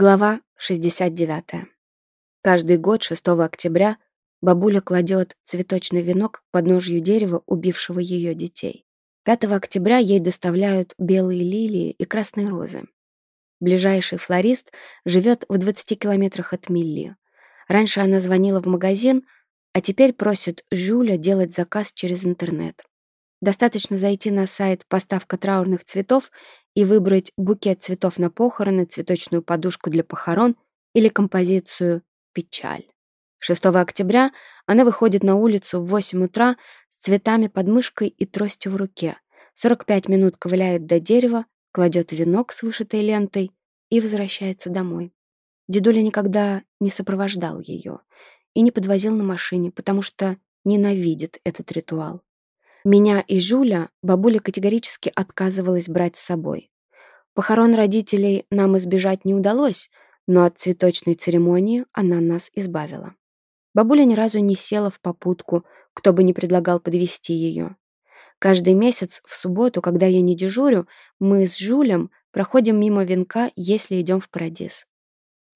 Глава 69. Каждый год 6 октября бабуля кладет цветочный венок под ножью дерева, убившего ее детей. 5 октября ей доставляют белые лилии и красные розы. Ближайший флорист живет в 20 километрах от Милли. Раньше она звонила в магазин, а теперь просит Жюля делать заказ через интернет. Достаточно зайти на сайт «Поставка траурных цветов» и выбрать букет цветов на похороны, цветочную подушку для похорон или композицию «Печаль». 6 октября она выходит на улицу в 8 утра с цветами под мышкой и тростью в руке. 45 минут ковыляет до дерева, кладет венок с вышитой лентой и возвращается домой. Дедуля никогда не сопровождал ее и не подвозил на машине, потому что ненавидит этот ритуал. Меня и Жуля бабуля категорически отказывалась брать с собой. Похорон родителей нам избежать не удалось, но от цветочной церемонии она нас избавила. Бабуля ни разу не села в попутку, кто бы ни предлагал подвести ее. Каждый месяц в субботу, когда я не дежурю, мы с Жулем проходим мимо венка, если идем в Парадис.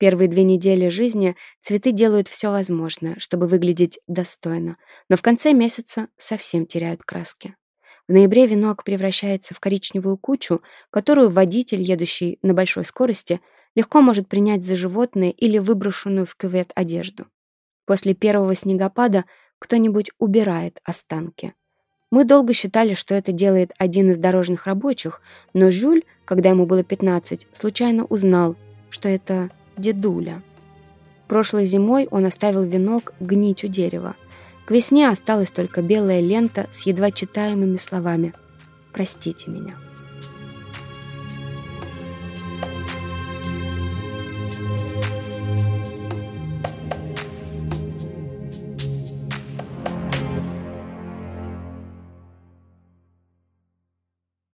Первые две недели жизни цветы делают все возможное, чтобы выглядеть достойно, но в конце месяца совсем теряют краски. В ноябре венок превращается в коричневую кучу, которую водитель, едущий на большой скорости, легко может принять за животное или выброшенную в кювет одежду. После первого снегопада кто-нибудь убирает останки. Мы долго считали, что это делает один из дорожных рабочих, но Жюль, когда ему было 15, случайно узнал, что это дедуля. Прошлой зимой он оставил венок гнить у дерева. К весне осталась только белая лента с едва читаемыми словами «Простите меня».